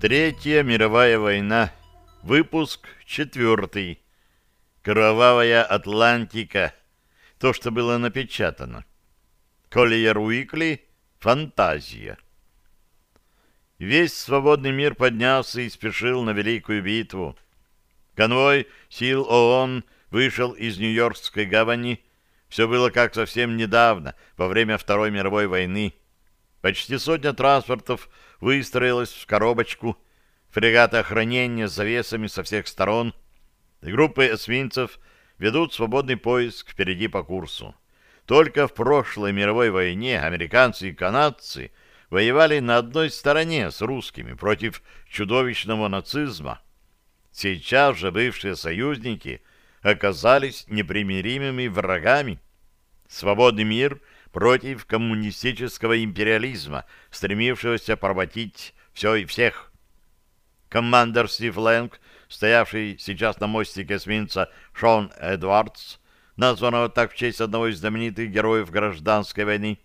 Третья мировая война. Выпуск четвертый. Кровавая Атлантика. То, что было напечатано. Коллиер Уикли. Фантазия. Весь свободный мир поднялся и спешил на великую битву. Конвой сил ООН вышел из Нью-Йоркской гавани. Все было как совсем недавно, во время Второй мировой войны. Почти сотня транспортов выстроилась в коробочку, фрегаты охранения с завесами со всех сторон, группы эсминцев ведут свободный поиск впереди по курсу. Только в прошлой мировой войне американцы и канадцы воевали на одной стороне с русскими против чудовищного нацизма. Сейчас же бывшие союзники оказались непримиримыми врагами. Свободный мир против коммунистического империализма, стремившегося поработить все и всех. Командор Стив Лэнг, стоявший сейчас на мостике эсминца Шон Эдвардс, названного так в честь одного из знаменитых героев гражданской войны,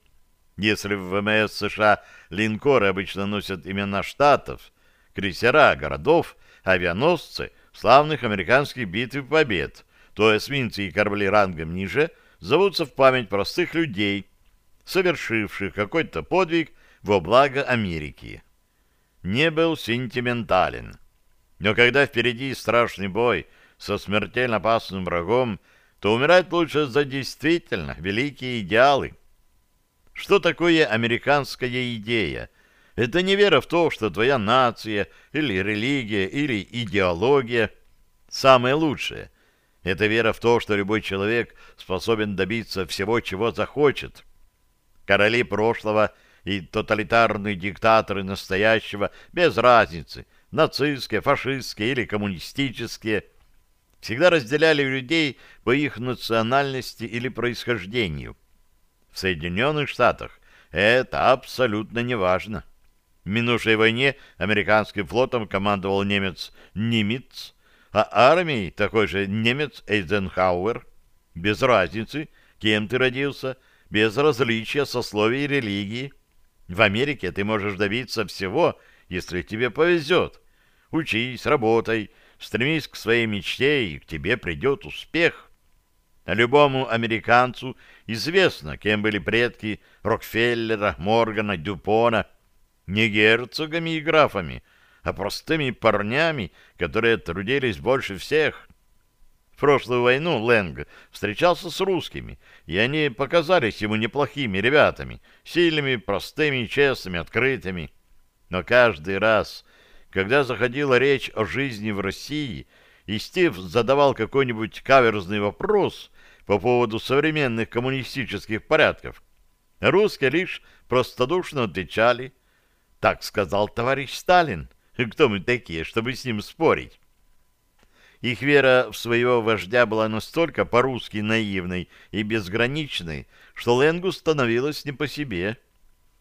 если в ВМС США линкоры обычно носят имена штатов, крейсера, городов, авианосцы, славных американских битв и побед, то эсминцы и корабли рангом ниже зовутся в память простых людей – совершивших какой-то подвиг во благо Америки. Не был сентиментален. Но когда впереди страшный бой со смертельно опасным врагом, то умирать лучше за действительно великие идеалы. Что такое американская идея? Это не вера в то, что твоя нация или религия или идеология самое лучшее. Это вера в то, что любой человек способен добиться всего, чего захочет – Короли прошлого и тоталитарные диктаторы настоящего, без разницы, нацистские, фашистские или коммунистические, всегда разделяли людей по их национальности или происхождению. В Соединенных Штатах это абсолютно не важно. В минувшей войне американским флотом командовал немец Нимец, а армией такой же немец Эйзенхауэр. Без разницы, кем ты родился – без различия сословий и религии. В Америке ты можешь добиться всего, если тебе повезет. Учись, работай, стремись к своей мечте, и к тебе придет успех. Любому американцу известно, кем были предки Рокфеллера, Моргана, Дюпона, не герцогами и графами, а простыми парнями, которые трудились больше всех. В прошлую войну Лэнг встречался с русскими, и они показались ему неплохими ребятами, сильными, простыми, честными, открытыми. Но каждый раз, когда заходила речь о жизни в России, и Стив задавал какой-нибудь каверзный вопрос по поводу современных коммунистических порядков, русские лишь простодушно отвечали «Так сказал товарищ Сталин». Кто мы такие, чтобы с ним спорить? Их вера в своего вождя была настолько по-русски наивной и безграничной, что Ленгу становилось не по себе.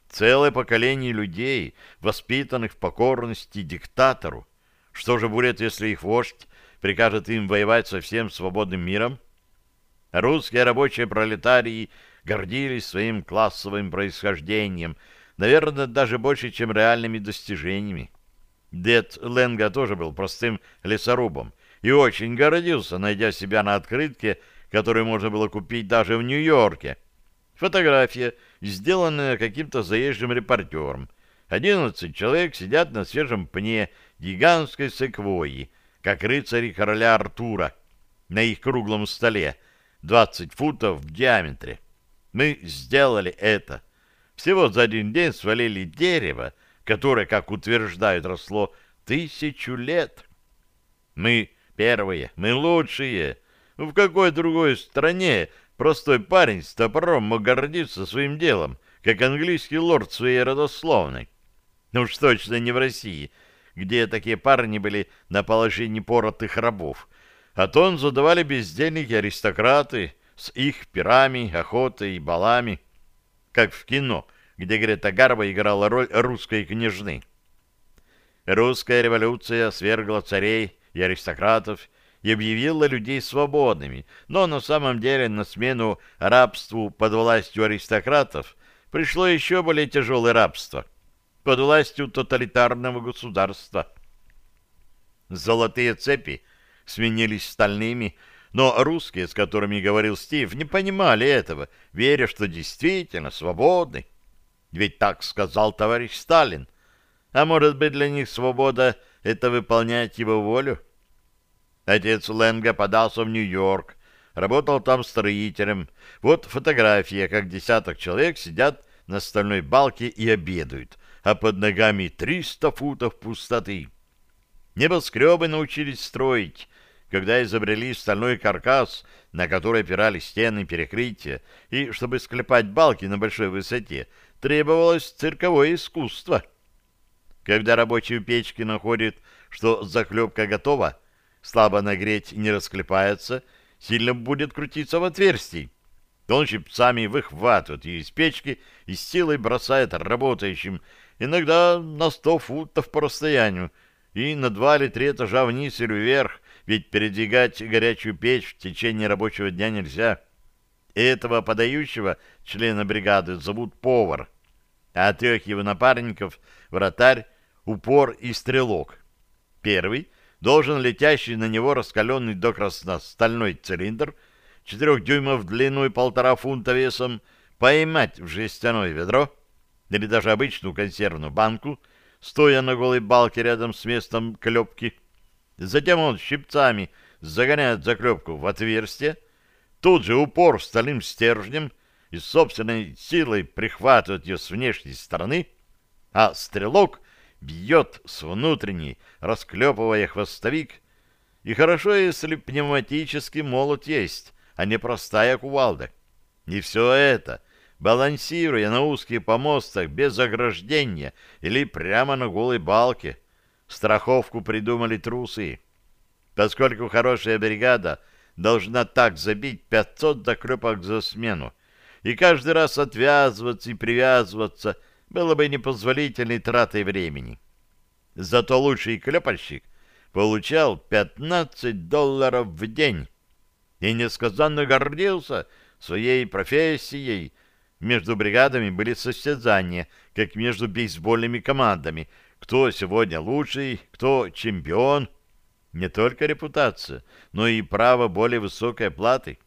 Целое поколение людей, воспитанных в покорности диктатору. Что же будет, если их вождь прикажет им воевать со всем свободным миром? Русские рабочие пролетарии гордились своим классовым происхождением, наверное, даже больше, чем реальными достижениями. Дед Ленга тоже был простым лесорубом, и очень гордился, найдя себя на открытке, которую можно было купить даже в Нью-Йорке. Фотография, сделанная каким-то заезжим репортером. Одиннадцать человек сидят на свежем пне гигантской секвойи, как рыцари короля Артура, на их круглом столе, двадцать футов в диаметре. Мы сделали это. Всего за один день свалили дерево, которое, как утверждают, росло тысячу лет. Мы Первые, мы лучшие. В какой другой стране простой парень с топором мог гордиться своим делом, как английский лорд своей родословной? Ну уж точно не в России, где такие парни были на положении поротых рабов. А тон задавали бездельники-аристократы с их пирами, охотой и балами, как в кино, где Грета Гарба играла роль русской княжны. Русская революция свергла царей, и аристократов и объявила людей свободными, но на самом деле на смену рабству под властью аристократов пришло еще более тяжелое рабство. под властью тоталитарного государства. Золотые цепи сменились стальными, но русские, с которыми говорил Стив, не понимали этого, веря, что действительно свободны. Ведь так сказал товарищ Сталин. А может быть, для них свобода — это выполнять его волю? Отец Ленга подался в Нью-Йорк, работал там строителем. Вот фотография, как десяток человек сидят на стальной балке и обедают, а под ногами триста футов пустоты. Небоскребы научились строить, когда изобрели стальной каркас, на который опирали стены перекрытия, и, чтобы склепать балки на большой высоте, требовалось цирковое искусство. Когда рабочий в печке находит, что заклепка готова, слабо нагреть не расклепается, сильно будет крутиться в отверстии. Он щипцами выхватывает ее из печки и с силой бросает работающим, иногда на сто футов по расстоянию, и на два или три этажа вниз или вверх, ведь передвигать горячую печь в течение рабочего дня нельзя. Этого подающего члена бригады зовут повар, а трех его напарников — вратарь, упор и стрелок. Первый должен летящий на него раскаленный до красна стальной цилиндр, четырех дюймов в длину и полтора фунта весом, поймать в жестяное ведро или даже обычную консервную банку — стоя на голой балке рядом с местом клепки. Затем он щипцами загоняет заклепку в отверстие, тут же упор стальным стержнем и собственной силой прихватывает ее с внешней стороны, а стрелок бьет с внутренней, расклепывая хвостовик. И хорошо, если пневматический молот есть, а не простая кувалда. И все это — балансируя на узких помостах без ограждения или прямо на голой балке. Страховку придумали трусы. Поскольку хорошая бригада должна так забить 500 заклепок за смену, и каждый раз отвязываться и привязываться было бы непозволительной тратой времени. Зато лучший клепальщик получал 15 долларов в день и несказанно гордился своей профессией, между бригадами были состязания, как между бейсбольными командами. Кто сегодня лучший, кто чемпион. Не только репутация, но и право более высокой платы.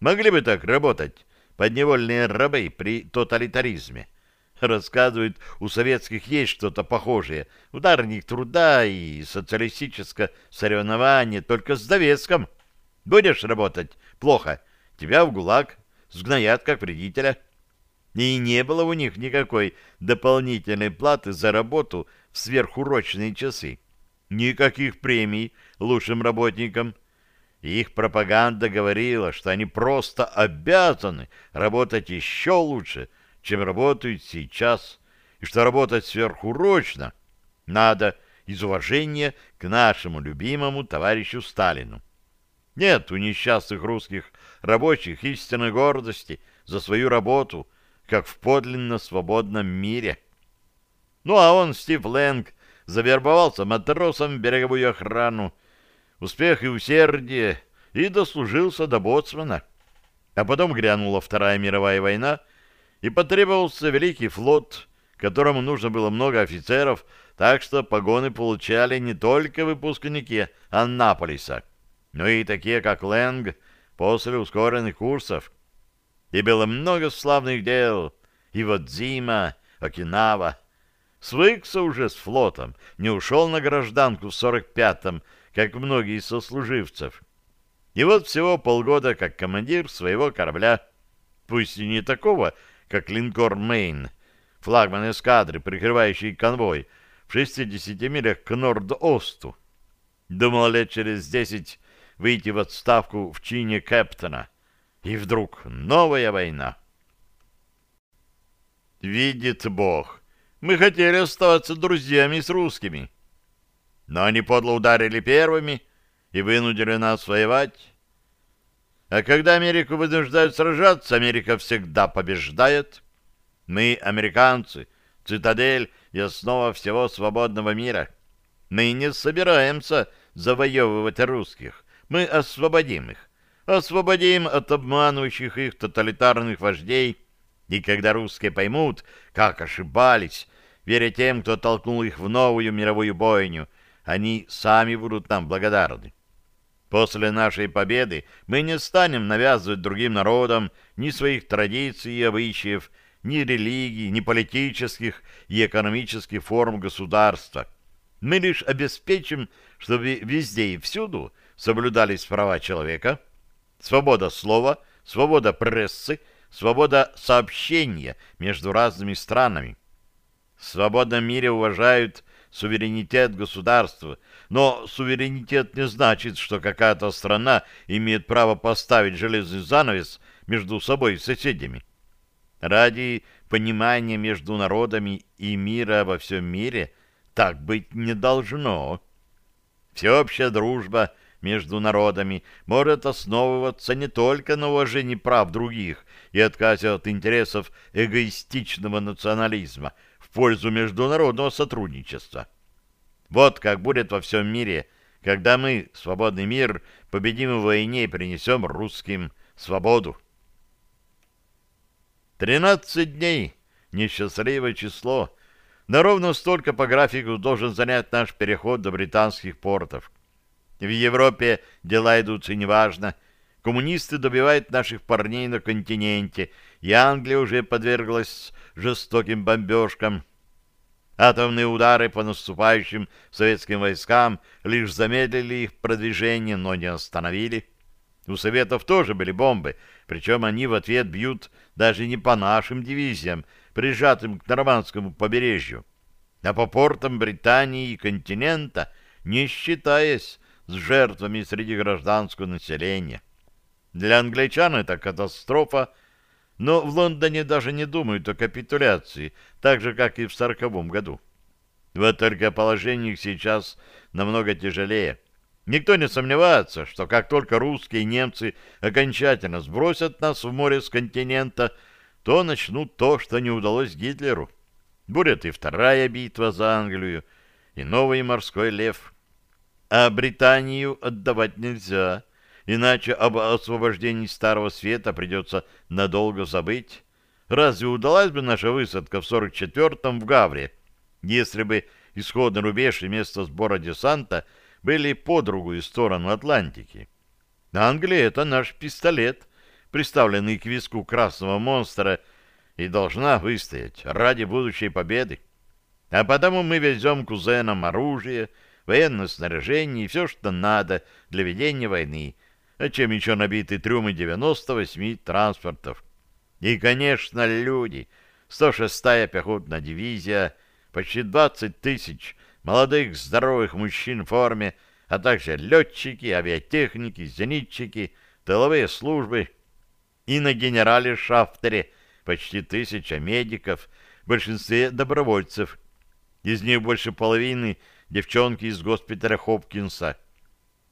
Могли бы так работать подневольные рабы при тоталитаризме. Рассказывают, у советских есть что-то похожее. Ударник труда и социалистическое соревнование только с довеском. Будешь работать плохо, тебя в ГУЛАГ сгноят как вредителя. И не было у них никакой дополнительной платы за работу в сверхурочные часы. Никаких премий лучшим работникам. Их пропаганда говорила, что они просто обязаны работать еще лучше, чем работают сейчас, и что работать сверхурочно надо из уважения к нашему любимому товарищу Сталину. Нет у несчастных русских рабочих истинной гордости за свою работу, как в подлинно свободном мире. Ну а он, Стив Лэнг, завербовался матросом в береговую охрану, успех и усердие, и дослужился до боцмана. А потом грянула Вторая мировая война, и потребовался Великий флот, которому нужно было много офицеров, так что погоны получали не только выпускники Аннаполиса, но и такие, как Лэнг, после ускоренных курсов. И было много славных дел. И вот Зима, Окинава. Свыкся уже с флотом, не ушел на гражданку в сорок пятом, как многие из сослуживцев. И вот всего полгода как командир своего корабля, пусть и не такого, как линкор «Мэйн», флагман эскадры, прикрывающий конвой, в 60 милях к Норд-Осту. Думал лет через десять выйти в отставку в чине капитана. И вдруг новая война. Видит Бог, мы хотели оставаться друзьями с русскими. Но они подло ударили первыми и вынудили нас воевать. А когда Америку вынуждают сражаться, Америка всегда побеждает. Мы, американцы, цитадель и основа всего свободного мира. Мы не собираемся завоевывать русских. Мы освободим их. Освободим от обманывающих их тоталитарных вождей. И когда русские поймут, как ошибались, веря тем, кто толкнул их в новую мировую бойню. Они сами будут нам благодарны. После нашей победы мы не станем навязывать другим народам ни своих традиций и обычаев, ни религий, ни политических и экономических форм государства. Мы лишь обеспечим, чтобы везде и всюду соблюдались права человека, свобода слова, свобода прессы, свобода сообщения между разными странами. В свободном мире уважают суверенитет государства, но суверенитет не значит, что какая-то страна имеет право поставить железный занавес между собой и соседями. Ради понимания между народами и мира во всем мире так быть не должно. Всеобщая дружба между народами может основываться не только на уважении прав других и отказе от интересов эгоистичного национализма – пользу международного сотрудничества. Вот как будет во всем мире, когда мы, свободный мир, победим в войне и принесем русским свободу. Тринадцать дней — несчастливое число, но ровно столько по графику должен занять наш переход до британских портов. В Европе дела идут и неважно. Коммунисты добивают наших парней на континенте, и Англия уже подверглась жестоким бомбежкам. Атомные удары по наступающим советским войскам лишь замедлили их продвижение, но не остановили. У Советов тоже были бомбы, причем они в ответ бьют даже не по нашим дивизиям, прижатым к нормандскому побережью, а по портам Британии и континента, не считаясь с жертвами среди гражданского населения. Для англичан это катастрофа, но в Лондоне даже не думают о капитуляции, так же, как и в сороковом году. Вот только положение их сейчас намного тяжелее. Никто не сомневается, что как только русские и немцы окончательно сбросят нас в море с континента, то начнут то, что не удалось Гитлеру. Будет и вторая битва за Англию, и новый морской лев. А Британию отдавать нельзя иначе об освобождении Старого Света придется надолго забыть. Разве удалась бы наша высадка в 44-м в Гавре, если бы исходный рубеж и место сбора десанта были по другую сторону Атлантики? Англия — это наш пистолет, приставленный к виску красного монстра, и должна выстоять ради будущей победы. А потому мы везем кузенам оружие, военное снаряжение и все, что надо для ведения войны, а чем еще набиты трюмы 98 транспортов. И, конечно, люди. 106-я пехотная дивизия, почти 20 тысяч молодых здоровых мужчин в форме, а также летчики, авиатехники, зенитчики, тыловые службы. И на генерале Шафтере почти тысяча медиков, в большинстве добровольцев. Из них больше половины девчонки из госпиталя Хопкинса.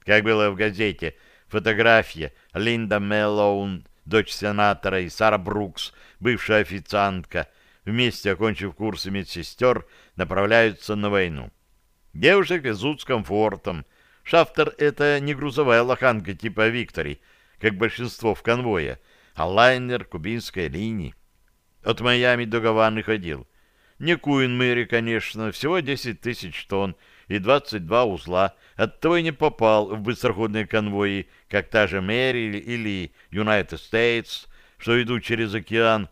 Как было в газете Фотография. Линда Меллоун, дочь сенатора, и Сара Брукс, бывшая официантка, вместе, окончив курсы медсестер, направляются на войну. Девушек везут с комфортом. Шафтер — это не грузовая лоханка типа «Виктори», как большинство в конвое, а лайнер кубинской линии. От Майами до Гаваны ходил. Не Куин Мэри, конечно, всего 10 тысяч тонн, и 22 узла, оттого и не попал в быстроходные конвои, как та же Мэри или United States, что идут через океан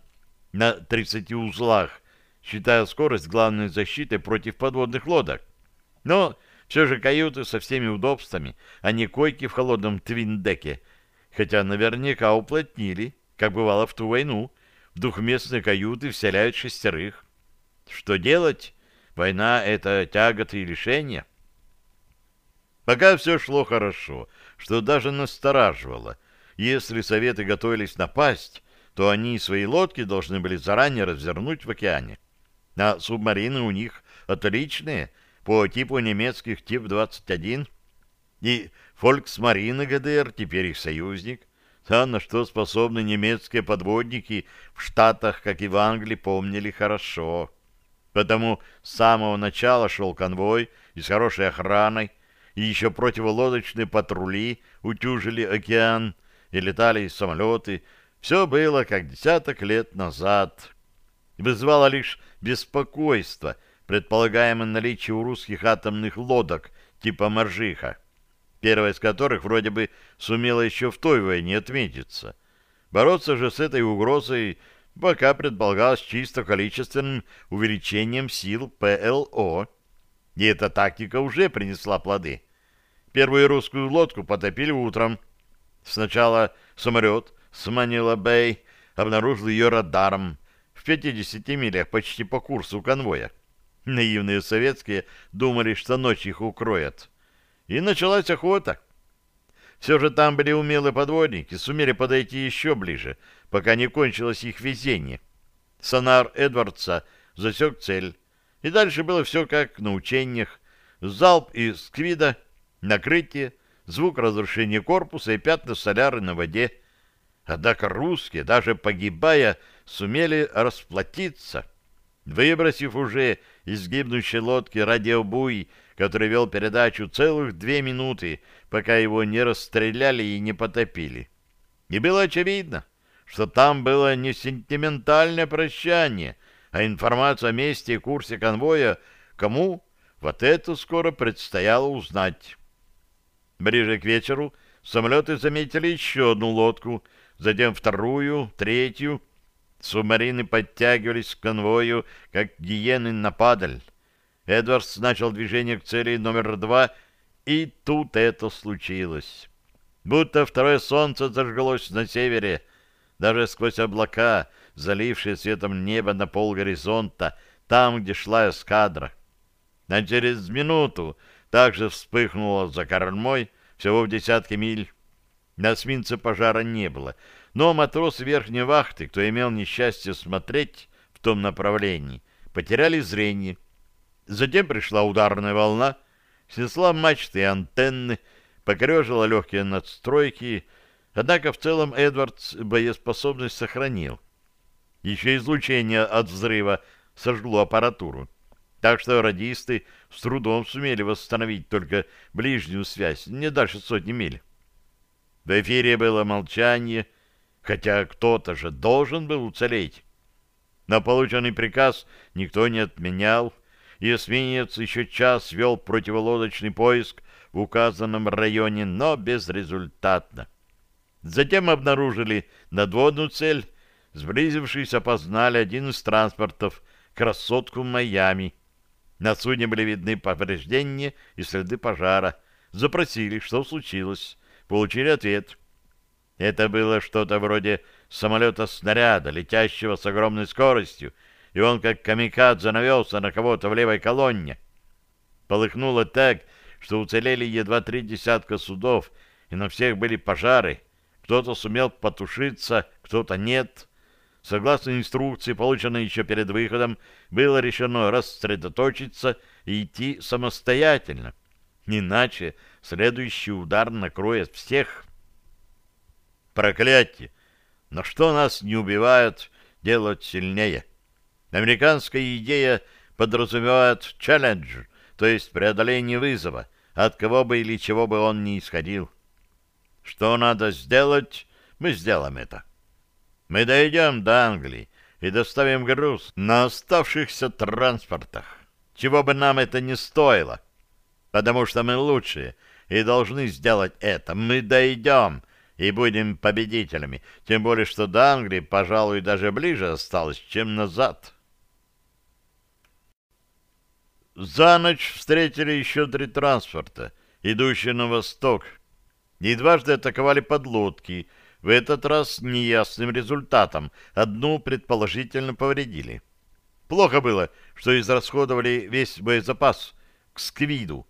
на 30 узлах, считая скорость главной защитой против подводных лодок. Но все же каюты со всеми удобствами, а не койки в холодном твиндеке, хотя наверняка уплотнили, как бывало в ту войну, в двухместные каюты вселяют шестерых. Что делать? Война — это тяготы и лишения. Пока все шло хорошо, что даже настораживало. Если Советы готовились напасть, то они свои лодки должны были заранее развернуть в океане. А субмарины у них отличные, по типу немецких Тип-21. И Фольксмарины ГДР теперь их союзник. А на что способны немецкие подводники в Штатах, как и в Англии, помнили хорошо. Потому с самого начала шел конвой и с хорошей охраной, и еще противолодочные патрули утюжили океан, и летали самолеты. Все было как десяток лет назад. Вызывало лишь беспокойство предполагаемое наличие у русских атомных лодок типа «Моржиха», первая из которых вроде бы сумела еще в той войне отметиться. Бороться же с этой угрозой пока предполагалось чисто количественным увеличением сил ПЛО. И эта тактика уже принесла плоды. Первую русскую лодку потопили утром. Сначала самолет с Манила-Бэй обнаружил ее радаром в 50 милях почти по курсу конвоя. Наивные советские думали, что ночь их укроет. И началась охота. Все же там были умелые подводники, сумели подойти еще ближе, пока не кончилось их везение. Сонар Эдвардса засек цель. И дальше было все как на учениях. Залп из сквида, накрытие, звук разрушения корпуса и пятна соляры на воде. Однако русские, даже погибая, сумели расплатиться. Выбросив уже из гибнущей лодки радиобуй, который вел передачу целых две минуты, пока его не расстреляли и не потопили. И было очевидно, что там было не сентиментальное прощание, а информация о месте и курсе конвоя кому вот это скоро предстояло узнать. Ближе к вечеру самолеты заметили еще одну лодку, затем вторую, третью. Субмарины подтягивались к конвою, как гиены на падаль. Эдвардс начал движение к цели номер два, и тут это случилось. Будто второе солнце зажглось на севере, даже сквозь облака, залившие светом небо на пол горизонта, там, где шла эскадра. А через минуту также вспыхнуло за кормой, всего в десятки миль. На эсминце пожара не было, но матрос верхней вахты, кто имел несчастье смотреть в том направлении, потеряли зрение. Затем пришла ударная волна, снесла мачты и антенны, покорежила легкие надстройки, Однако в целом Эдвардс боеспособность сохранил. Еще излучение от взрыва сожгло аппаратуру. Так что радисты с трудом сумели восстановить только ближнюю связь, не дальше сотни миль. В эфире было молчание, хотя кто-то же должен был уцелеть. Но полученный приказ никто не отменял, и эсминец еще час вел противолодочный поиск в указанном районе, но безрезультатно. Затем обнаружили надводную цель, сблизившись, опознали один из транспортов, красотку Майами. На судне были видны повреждения и следы пожара. Запросили, что случилось. Получили ответ. Это было что-то вроде самолета-снаряда, летящего с огромной скоростью, и он как камикадзе навелся на кого-то в левой колонне. Полыхнуло так, что уцелели едва три десятка судов, и на всех были пожары — кто-то сумел потушиться, кто-то нет. Согласно инструкции, полученной еще перед выходом, было решено рассредоточиться и идти самостоятельно. Иначе следующий удар накроет всех. Проклятие! Но что нас не убивает, делать сильнее. Американская идея подразумевает челлендж, то есть преодоление вызова, от кого бы или чего бы он ни исходил. Что надо сделать, мы сделаем это. Мы дойдем до Англии и доставим груз на оставшихся транспортах, чего бы нам это ни стоило, потому что мы лучшие и должны сделать это. Мы дойдем и будем победителями, тем более что до Англии, пожалуй, даже ближе осталось, чем назад». За ночь встретили еще три транспорта, идущие на восток, и дважды атаковали подлодки, в этот раз неясным результатом, одну предположительно повредили. Плохо было, что израсходовали весь боезапас к сквиду,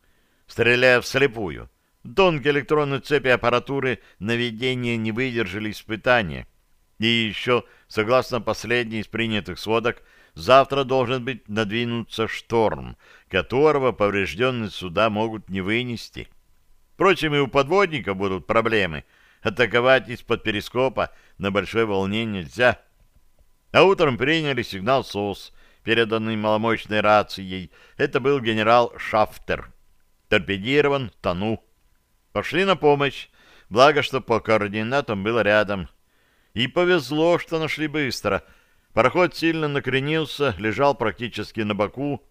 стреляя вслепую. Тонкие электронные цепи аппаратуры наведения не выдержали испытания. И еще, согласно последней из принятых сводок, завтра должен быть надвинуться шторм, которого поврежденные суда могут не вынести. Впрочем, и у подводников будут проблемы. Атаковать из-под перископа на большой волне нельзя. А утром приняли сигнал СОС, переданный маломощной рацией. Это был генерал Шафтер. Торпедирован, тону. Пошли на помощь. Благо, что по координатам было рядом. И повезло, что нашли быстро. Пароход сильно накренился, лежал практически на боку.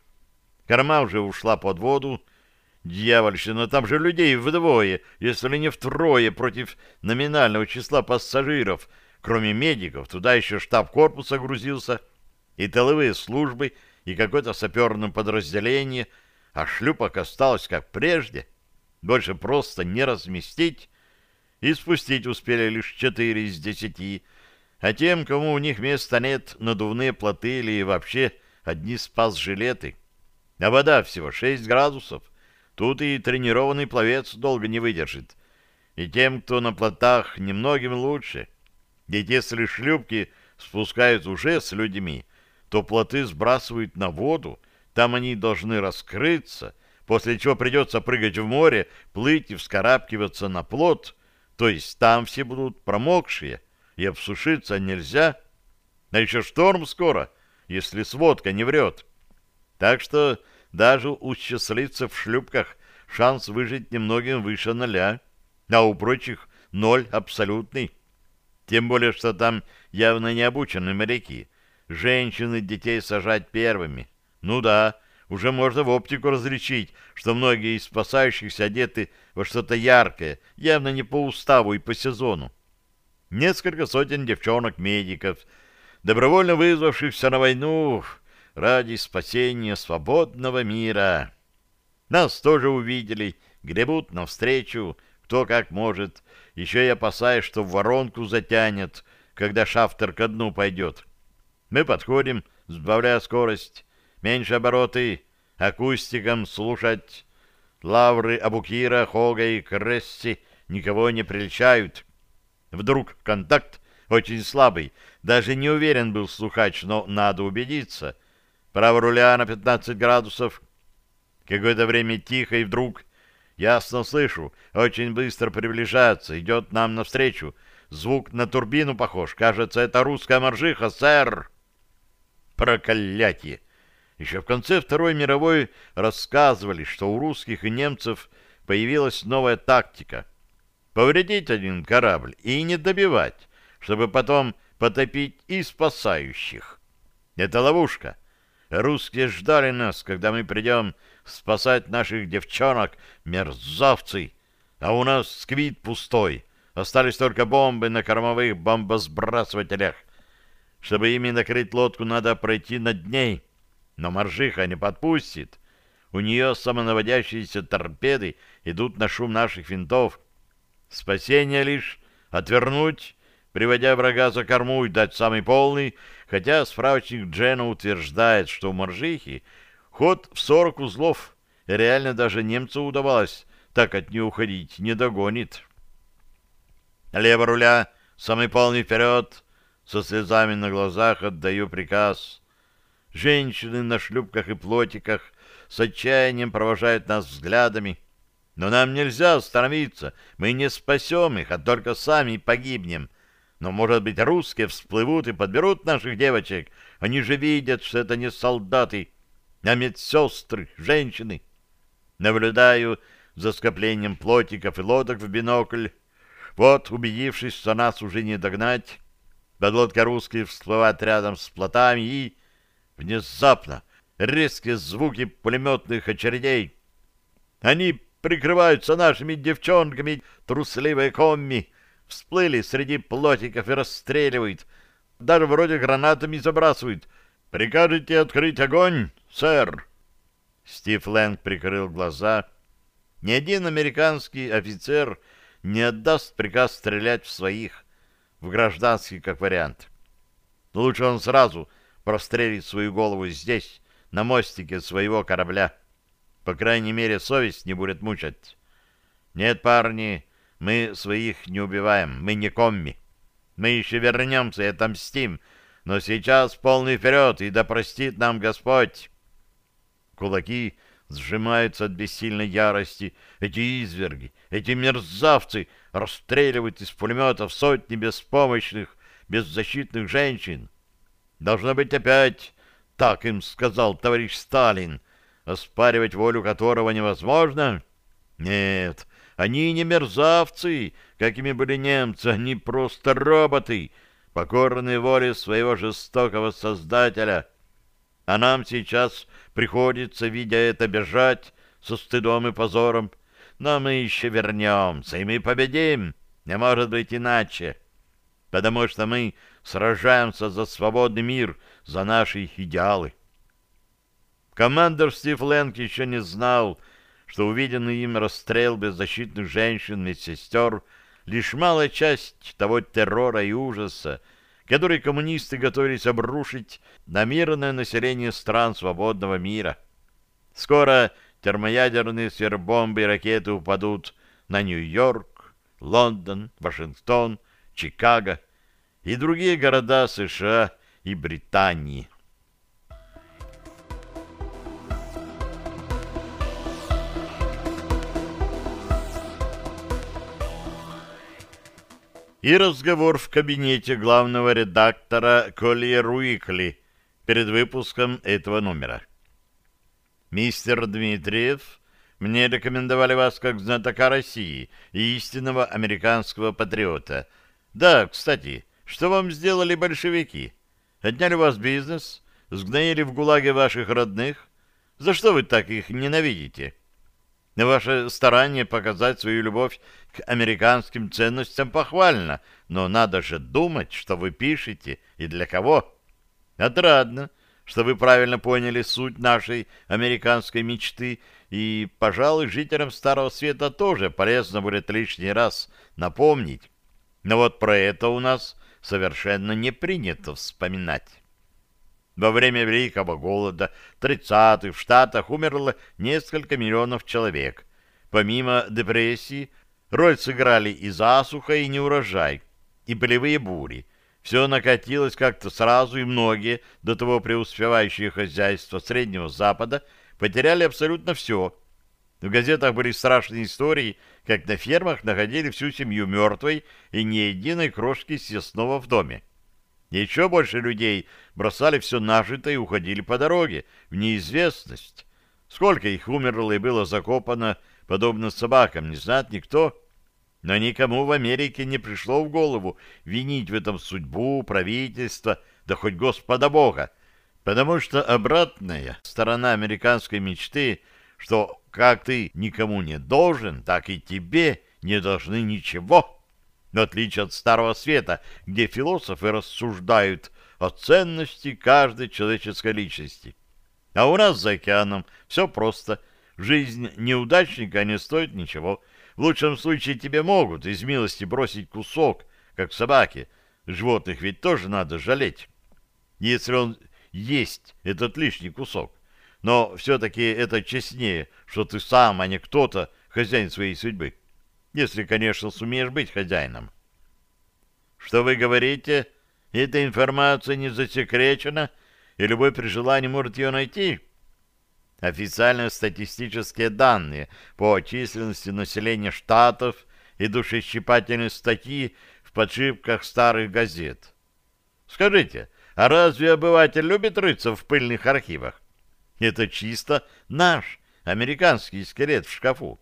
Корма уже ушла под воду. Дьявольщина, там же людей вдвое, если не втрое, против номинального числа пассажиров. Кроме медиков, туда еще штаб корпуса грузился, и тыловые службы, и какое-то саперное подразделение, а шлюпок осталось как прежде. Больше просто не разместить, и спустить успели лишь четыре из десяти, а тем, кому у них места нет, надувные плоты или вообще одни спас-жилеты. А вода всего шесть градусов. Тут и тренированный пловец долго не выдержит. И тем, кто на плотах, немногим лучше. Ведь если шлюпки спускают уже с людьми, то плоты сбрасывают на воду, там они должны раскрыться, после чего придется прыгать в море, плыть и вскарабкиваться на плот, то есть там все будут промокшие, и обсушиться нельзя. А еще шторм скоро, если сводка не врет. Так что даже у счастливцев в шлюпках шанс выжить немногим выше ноля, а у прочих ноль абсолютный. Тем более, что там явно не обучены моряки. Женщины детей сажать первыми. Ну да, уже можно в оптику различить, что многие из спасающихся одеты во что-то яркое, явно не по уставу и по сезону. Несколько сотен девчонок-медиков, добровольно вызвавшихся на войну ради спасения свободного мира. Нас тоже увидели, гребут навстречу, кто как может, еще и опасаясь, что в воронку затянет, когда шафтер ко дну пойдет. Мы подходим, сбавляя скорость, меньше обороты, акустиком слушать. Лавры Абукира, Хога и Кресси никого не приличают. Вдруг контакт очень слабый, даже не уверен был слухач, но надо убедиться. Право руля на 15 градусов. Какое-то время тихо, и вдруг ясно слышу, очень быстро приближается, идет нам навстречу. Звук на турбину похож. Кажется, это русская моржиха, сэр. Проклятие! Еще в конце Второй мировой рассказывали, что у русских и немцев появилась новая тактика. Повредить один корабль и не добивать, чтобы потом потопить и спасающих. Это ловушка. Русские ждали нас, когда мы придем спасать наших девчонок, мерзавцы, а у нас сквит пустой. Остались только бомбы на кормовых бомбосбрасывателях. Чтобы ими накрыть лодку, надо пройти над ней — но моржиха не подпустит. У нее самонаводящиеся торпеды идут на шум наших винтов. Спасение лишь отвернуть, приводя врага за корму и дать самый полный, хотя справочник Джена утверждает, что у моржихи ход в 40 узлов, реально даже немцу удавалось так от нее уходить, не догонит. Лево руля, самый полный вперед, со слезами на глазах отдаю приказ. Женщины на шлюпках и плотиках с отчаянием провожают нас взглядами. Но нам нельзя остановиться, мы не спасем их, а только сами погибнем. Но, может быть, русские всплывут и подберут наших девочек. Они же видят, что это не солдаты, а медсестры, женщины. Наблюдаю за скоплением плотиков и лодок в бинокль. Вот, убедившись, что нас уже не догнать, подлодка русских всплывает рядом с плотами и Внезапно резкие звуки пулеметных очередей. Они прикрываются нашими девчонками, трусливые комми, всплыли среди плотиков и расстреливают. Даже вроде гранатами забрасывают. «Прикажете открыть огонь, сэр?» Стив Лэнг прикрыл глаза. Ни один американский офицер не отдаст приказ стрелять в своих, в гражданский как вариант. Лучше он сразу прострелить свою голову здесь, на мостике своего корабля. По крайней мере, совесть не будет мучать. Нет, парни, мы своих не убиваем, мы не комми. Мы еще вернемся и отомстим, но сейчас полный вперед, и да простит нам Господь. Кулаки сжимаются от бессильной ярости. Эти изверги, эти мерзавцы расстреливают из пулеметов сотни беспомощных, беззащитных женщин. Должно быть опять, так им сказал товарищ Сталин, оспаривать волю которого невозможно. Нет, они не мерзавцы, какими были немцы, они просто роботы, покорные воле своего жестокого создателя. А нам сейчас приходится, видя это, бежать со стыдом и позором. Но мы еще вернемся, и мы победим. Не может быть иначе. Потому что мы сражаемся за свободный мир, за наши идеалы. Командор Стив Лэнг еще не знал, что увиденный им расстрел беззащитных женщин и сестер лишь малая часть того террора и ужаса, который коммунисты готовились обрушить на мирное население стран свободного мира. Скоро термоядерные сверхбомбы и ракеты упадут на Нью-Йорк, Лондон, Вашингтон, Чикаго и другие города США и Британии. И разговор в кабинете главного редактора Collier Уикли перед выпуском этого номера. «Мистер Дмитриев, мне рекомендовали вас как знатока России и истинного американского патриота. Да, кстати, что вам сделали большевики? Отняли у вас бизнес? Сгноили в ГУЛАГе ваших родных? За что вы так их ненавидите?» Ваше старание показать свою любовь к американским ценностям похвально, но надо же думать, что вы пишете и для кого. Отрадно, что вы правильно поняли суть нашей американской мечты, и, пожалуй, жителям Старого Света тоже полезно будет лишний раз напомнить. Но вот про это у нас совершенно не принято вспоминать. Во время Великого голода 30-х в Штатах умерло несколько миллионов человек. Помимо депрессии, роль сыграли и засуха, и неурожай, и полевые бури. Все накатилось как-то сразу, и многие, до того преуспевающие хозяйства Среднего Запада, потеряли абсолютно все. В газетах были страшные истории, как на фермах находили всю семью мертвой и ни единой крошки съестного в доме. Еще больше людей бросали все нажитое и уходили по дороге, в неизвестность. Сколько их умерло и было закопано, подобно собакам, не знает никто. Но никому в Америке не пришло в голову винить в этом судьбу, правительство, да хоть Господа Бога, потому что обратная сторона американской мечты, что как ты никому не должен, так и тебе не должны ничего в отличие от Старого Света, где философы рассуждают о ценности каждой человеческой личности. А у нас за океаном все просто. Жизнь неудачника не стоит ничего. В лучшем случае тебе могут из милости бросить кусок, как собаке. Животных ведь тоже надо жалеть. Если он есть этот лишний кусок. Но все-таки это честнее, что ты сам, а не кто-то, хозяин своей судьбы. Если, конечно, сумеешь быть хозяином. Что вы говорите? Эта информация не засекречена, и любой при желании может ее найти. Официальные статистические данные по численности населения штатов и душещипательные статьи в подшивках старых газет. Скажите, а разве обыватель любит рыться в пыльных архивах? Это чисто наш американский скелет в шкафу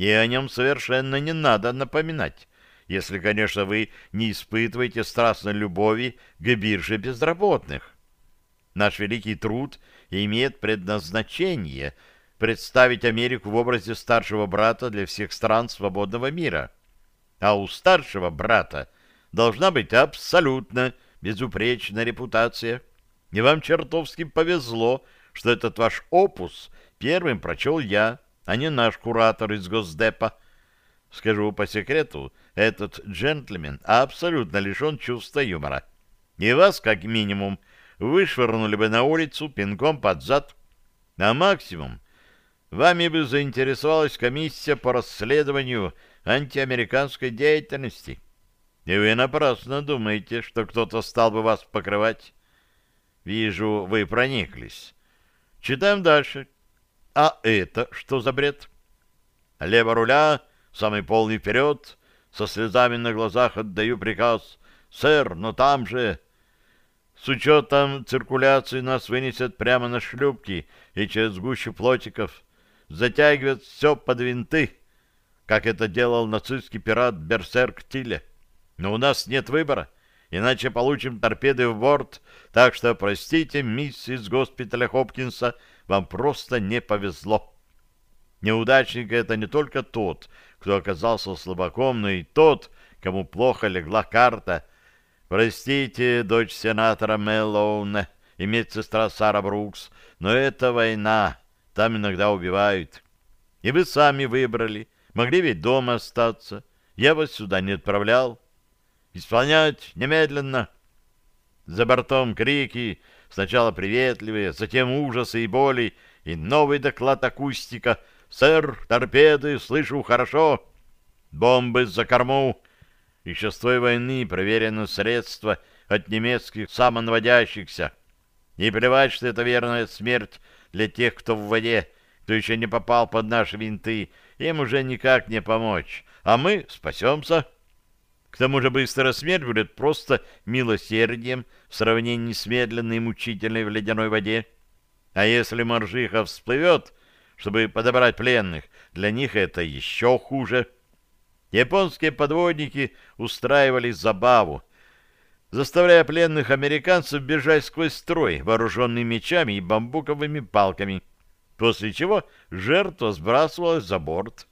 и о нем совершенно не надо напоминать, если, конечно, вы не испытываете страстной любови к бирже безработных. Наш великий труд имеет предназначение представить Америку в образе старшего брата для всех стран свободного мира. А у старшего брата должна быть абсолютно безупречная репутация. И вам чертовски повезло, что этот ваш опус первым прочел я, а не наш куратор из Госдепа. Скажу по секрету, этот джентльмен абсолютно лишен чувства юмора. И вас, как минимум, вышвырнули бы на улицу пинком под зад. А максимум, вами бы заинтересовалась комиссия по расследованию антиамериканской деятельности. И вы напрасно думаете, что кто-то стал бы вас покрывать. Вижу, вы прониклись. Читаем дальше. А это что за бред? Лево руля, самый полный вперед, со слезами на глазах отдаю приказ. Сэр, но там же... С учетом циркуляции нас вынесет прямо на шлюпки и через гущу плотиков. Затягивает все под винты, как это делал нацистский пират Берсерк Тиле. Но у нас нет выбора, иначе получим торпеды в борт, так что простите, миссис госпиталя Хопкинса, вам просто не повезло. Неудачник — это не только тот, кто оказался слабаком, но и тот, кому плохо легла карта. Простите, дочь сенатора Мэллоуна и медсестра Сара Брукс, но это война, там иногда убивают. И вы сами выбрали, могли ведь дома остаться. Я вас сюда не отправлял. Исполнять немедленно. За бортом крики, сначала приветливые, затем ужасы и боли, и новый доклад акустика. «Сэр, торпеды, слышу хорошо. Бомбы за корму». Еще с той войны проверено средство от немецких самонаводящихся. Не плевать, что это верная смерть для тех, кто в воде, кто еще не попал под наши винты, им уже никак не помочь, а мы спасемся. К тому же быстрая смерть будет просто милосердием в сравнении с медленной и мучительной в ледяной воде. А если моржиха всплывет, чтобы подобрать пленных, для них это еще хуже. Японские подводники устраивали забаву, заставляя пленных американцев бежать сквозь строй, вооруженный мечами и бамбуковыми палками, после чего жертва сбрасывалась за борт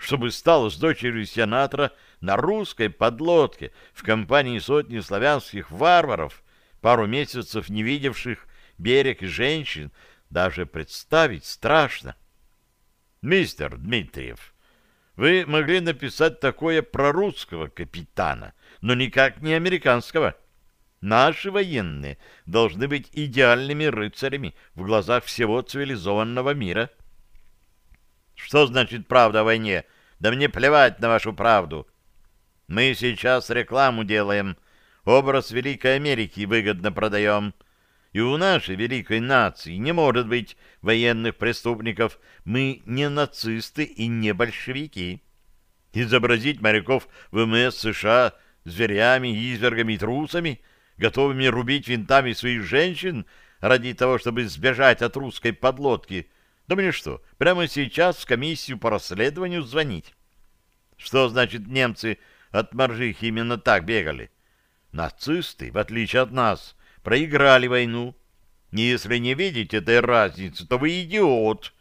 чтобы стал с дочерью сенатора на русской подлодке в компании сотни славянских варваров, пару месяцев не видевших берег и женщин, даже представить страшно. Мистер Дмитриев, вы могли написать такое про русского капитана, но никак не американского. Наши военные должны быть идеальными рыцарями в глазах всего цивилизованного мира. — что значит правда о войне? Да мне плевать на вашу правду. Мы сейчас рекламу делаем, образ Великой Америки выгодно продаем. И у нашей великой нации не может быть военных преступников. Мы не нацисты и не большевики. Изобразить моряков ВМС США зверями, извергами и трусами, готовыми рубить винтами своих женщин ради того, чтобы сбежать от русской подлодки — да мне что, прямо сейчас в комиссию по расследованию звонить? Что значит немцы от моржих именно так бегали? Нацисты, в отличие от нас, проиграли войну. И если не видите этой разницы, то вы идиот.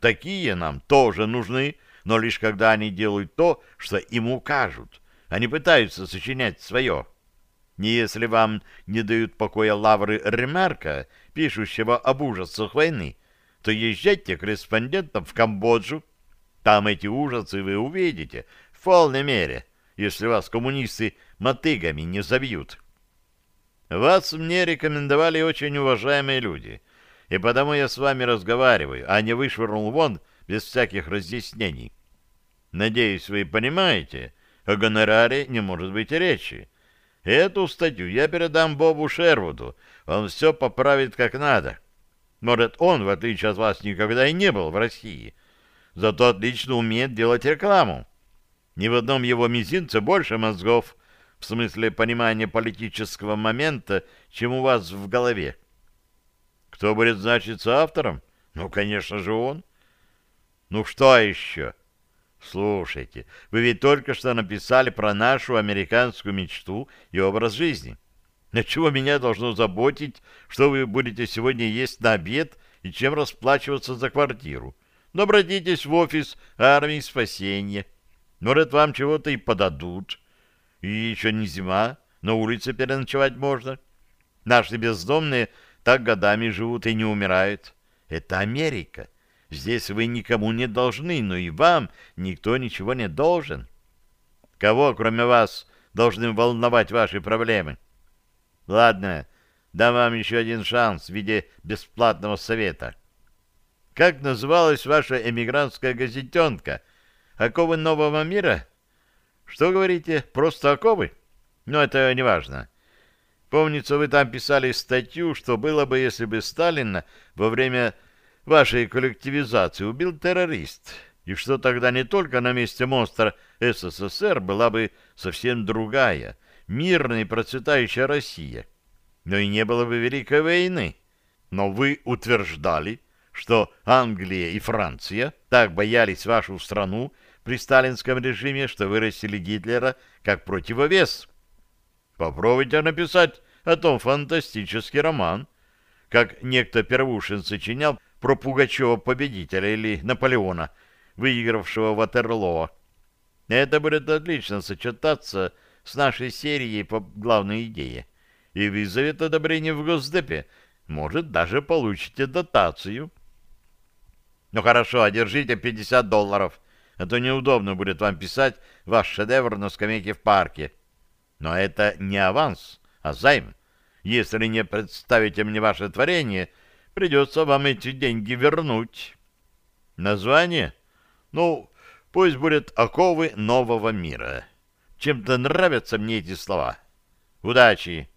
Такие нам тоже нужны, но лишь когда они делают то, что им укажут. Они пытаются сочинять свое. Не если вам не дают покоя лавры Ремарка, пишущего об ужасах войны, то езжайте корреспондентом в Камбоджу. Там эти ужасы вы увидите в полной мере, если вас коммунисты мотыгами не забьют. Вас мне рекомендовали очень уважаемые люди, и потому я с вами разговариваю, а не вышвырнул вон без всяких разъяснений. Надеюсь, вы понимаете, о гонораре не может быть речи. Эту статью я передам Бобу Шервуду, он все поправит как надо. — может, он, в отличие от вас, никогда и не был в России. Зато отлично умеет делать рекламу. Ни в одном его мизинце больше мозгов, в смысле понимания политического момента, чем у вас в голове. Кто будет значиться автором? Ну, конечно же, он. Ну, что еще? Слушайте, вы ведь только что написали про нашу американскую мечту и образ жизни. — на чего меня должно заботить, что вы будете сегодня есть на обед и чем расплачиваться за квартиру? Но обратитесь в офис армии спасения. Может, вам чего-то и подадут. И еще не зима, на улице переночевать можно. Наши бездомные так годами живут и не умирают. Это Америка. Здесь вы никому не должны, но и вам никто ничего не должен. Кого, кроме вас, должны волновать ваши проблемы? — Ладно, дам вам еще один шанс в виде бесплатного совета. Как называлась ваша эмигрантская газетенка? Оковы нового мира? Что говорите, просто оковы? Но ну, это не важно. Помнится, вы там писали статью, что было бы, если бы Сталина во время вашей коллективизации убил террорист, и что тогда не только на месте монстра СССР была бы совсем другая — мирная и процветающая Россия, но и не было бы Великой войны. Но вы утверждали, что Англия и Франция так боялись вашу страну при сталинском режиме, что вырастили Гитлера как противовес. Попробуйте написать о том фантастический роман, как некто Первушин сочинял про Пугачева-победителя или Наполеона, выигравшего Ватерлоо. Это будет отлично сочетаться с нашей серией по главной идее. И вызовет одобрение в Госдепе. Может, даже получите дотацию. Ну хорошо, одержите 50 долларов, а то неудобно будет вам писать ваш шедевр на скамейке в парке. Но это не аванс, а займ. Если не представите мне ваше творение, придется вам эти деньги вернуть. Название? Ну, пусть будет «Оковы нового мира». Чем-то нравятся мне эти слова. Удачи!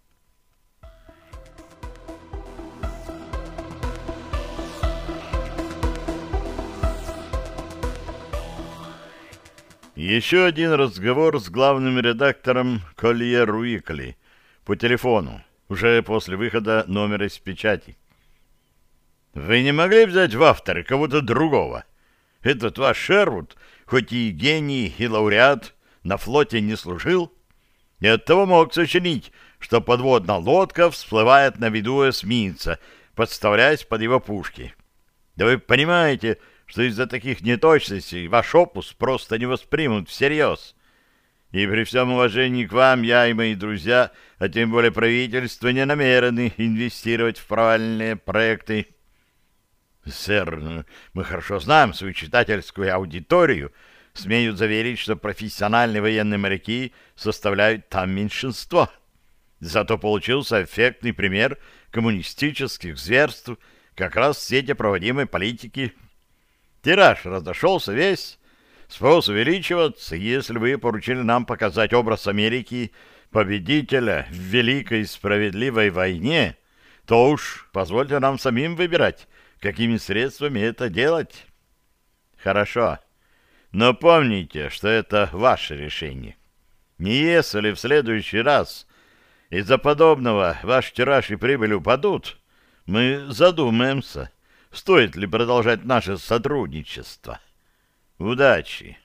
Еще один разговор с главным редактором Колье Руикли по телефону, уже после выхода номера из печати. «Вы не могли взять в авторы кого-то другого? Этот ваш Шервуд, хоть и гений, и лауреат, на флоте не служил, и оттого мог сочинить, что подводная лодка всплывает на виду эсминца, подставляясь под его пушки. Да вы понимаете, что из-за таких неточностей ваш опус просто не воспримут всерьез. И при всем уважении к вам, я и мои друзья, а тем более правительство, не намерены инвестировать в провальные проекты. Сэр, мы хорошо знаем свою читательскую аудиторию, смеют заверить, что профессиональные военные моряки составляют там меньшинство. Зато получился эффектный пример коммунистических зверств как раз в свете проводимой политики Тираж разошелся весь. Спрос увеличиваться, если вы поручили нам показать образ Америки победителя в великой справедливой войне, то уж позвольте нам самим выбирать, какими средствами это делать. Хорошо. Но помните, что это ваше решение. Не если в следующий раз из-за подобного ваш тираж и прибыль упадут, мы задумаемся, стоит ли продолжать наше сотрудничество. Удачи!